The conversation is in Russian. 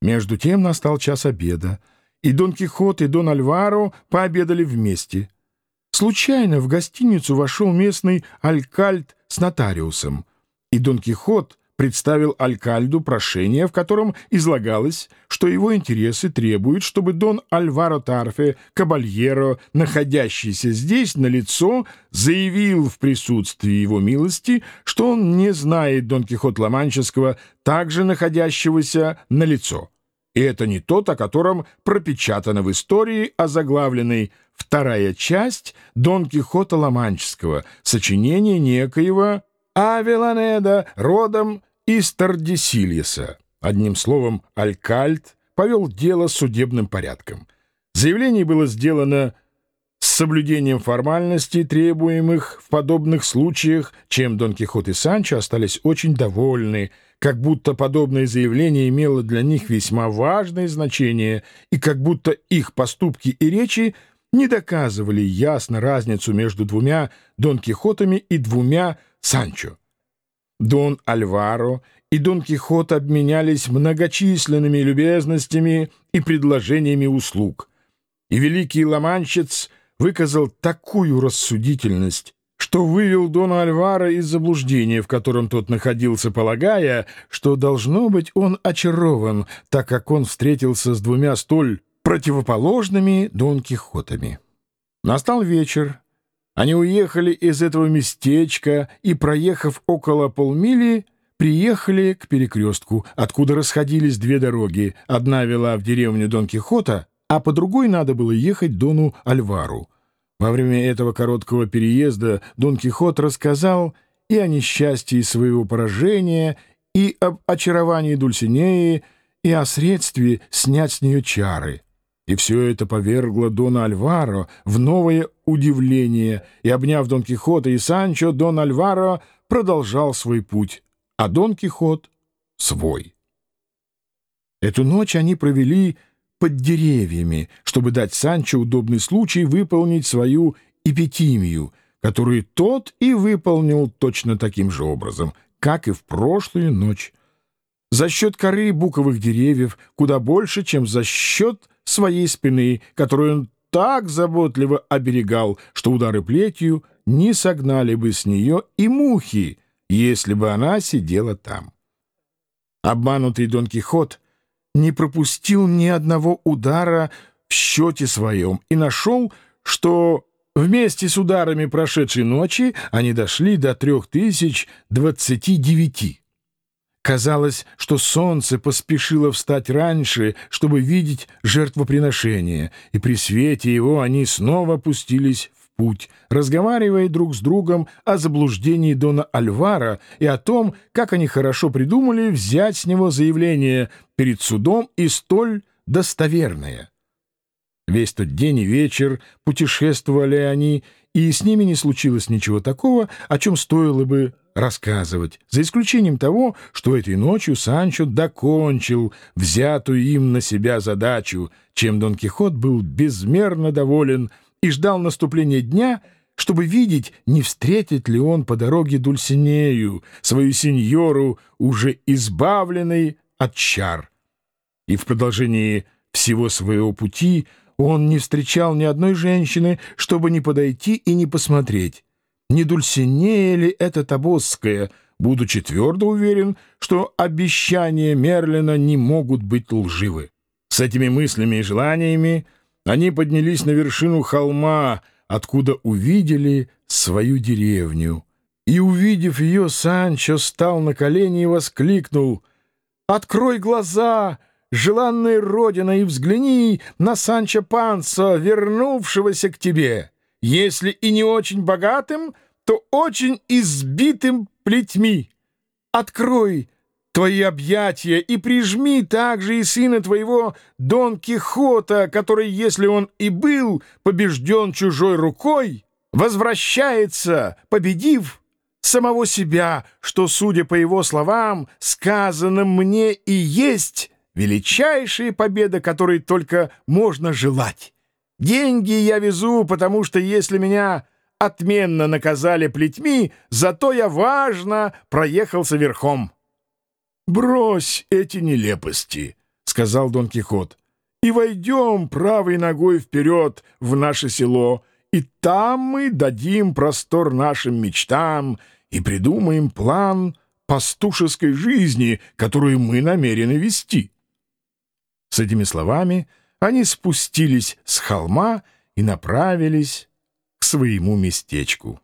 Между тем настал час обеда, и Дон Кихот и Дон Альваро пообедали вместе. Случайно в гостиницу вошел местный алькальд с нотариусом, и Дон Кихот представил алькальду прошение, в котором излагалось, что его интересы требуют, чтобы Дон Альваро Тарфе Кабальеро, находящийся здесь на лицо, заявил в присутствии его милости, что он не знает Дон Кихот Ломанческого, также находящегося на лицо. И это не тот, о котором пропечатано в истории, озаглавленной «Вторая часть Дон Кихота Ломанческого», сочинение некоего Авеланеда, родом из Тардисильеса. Одним словом, Алькальд повел дело судебным порядком. Заявление было сделано с соблюдением формальностей, требуемых в подобных случаях, чем Дон Кихот и Санчо остались очень довольны, как будто подобное заявление имело для них весьма важное значение и как будто их поступки и речи не доказывали ясно разницу между двумя Дон Кихотами и двумя Санчо. Дон Альваро и Дон Кихот обменялись многочисленными любезностями и предложениями услуг. И великий ломанщец выказал такую рассудительность, что вывел Дона Альвара из заблуждения, в котором тот находился, полагая, что, должно быть, он очарован, так как он встретился с двумя столь противоположными Дон Кихотами. Настал вечер, они уехали из этого местечка и, проехав около полмили, приехали к перекрестку, откуда расходились две дороги. Одна вела в деревню Дон Кихота, а по другой надо было ехать Дону Альвару. Во время этого короткого переезда Дон Кихот рассказал и о несчастье своего поражения, и об очаровании Дульсинеи, и о средстве снять с нее чары. И все это повергло Дона Альваро в новое удивление, и, обняв Дон Кихота и Санчо, Дон Альваро продолжал свой путь, а Дон Кихот — свой. Эту ночь они провели под деревьями, чтобы дать Санчо удобный случай выполнить свою эпитимию, которую тот и выполнил точно таким же образом, как и в прошлую ночь. За счет коры буковых деревьев куда больше, чем за счет своей спины, которую он так заботливо оберегал, что удары плетью не согнали бы с нее и мухи, если бы она сидела там. Обманутый Дон Кихот не пропустил ни одного удара в счете своем и нашел, что вместе с ударами прошедшей ночи они дошли до трех тысяч двадцати девяти. Казалось, что солнце поспешило встать раньше, чтобы видеть жертвоприношение, и при свете его они снова пустились в путь, разговаривая друг с другом о заблуждении Дона Альвара и о том, как они хорошо придумали взять с него заявление перед судом и столь достоверное. Весь тот день и вечер путешествовали они, и с ними не случилось ничего такого, о чем стоило бы рассказывать, за исключением того, что этой ночью Санчо докончил взятую им на себя задачу, чем Дон Кихот был безмерно доволен и ждал наступления дня, чтобы видеть, не встретит ли он по дороге Дульсинею, свою сеньору, уже избавленной от чар. И в продолжении всего своего пути он не встречал ни одной женщины, чтобы не подойти и не посмотреть не Дульсинея ли это Тобосская, будучи твердо уверен, что обещания Мерлина не могут быть лживы. С этими мыслями и желаниями они поднялись на вершину холма, откуда увидели свою деревню. И, увидев ее, Санчо стал на колени и воскликнул «Открой глаза!» Желанная родина, и взгляни на Санчо Пансо, вернувшегося к тебе если и не очень богатым, то очень избитым плетьми. Открой твои объятия и прижми также и сына твоего Дон Кихота, который, если он и был побежден чужой рукой, возвращается, победив самого себя, что, судя по его словам, сказано мне и есть величайшие победы, которые только можно желать. Деньги я везу, потому что если меня отменно наказали плетьми, зато я важно проехался верхом». «Брось эти нелепости», — сказал Дон Кихот, — «и войдем правой ногой вперед в наше село, и там мы дадим простор нашим мечтам и придумаем план пастушеской жизни, которую мы намерены вести». С этими словами они спустились с холма и направились к своему местечку.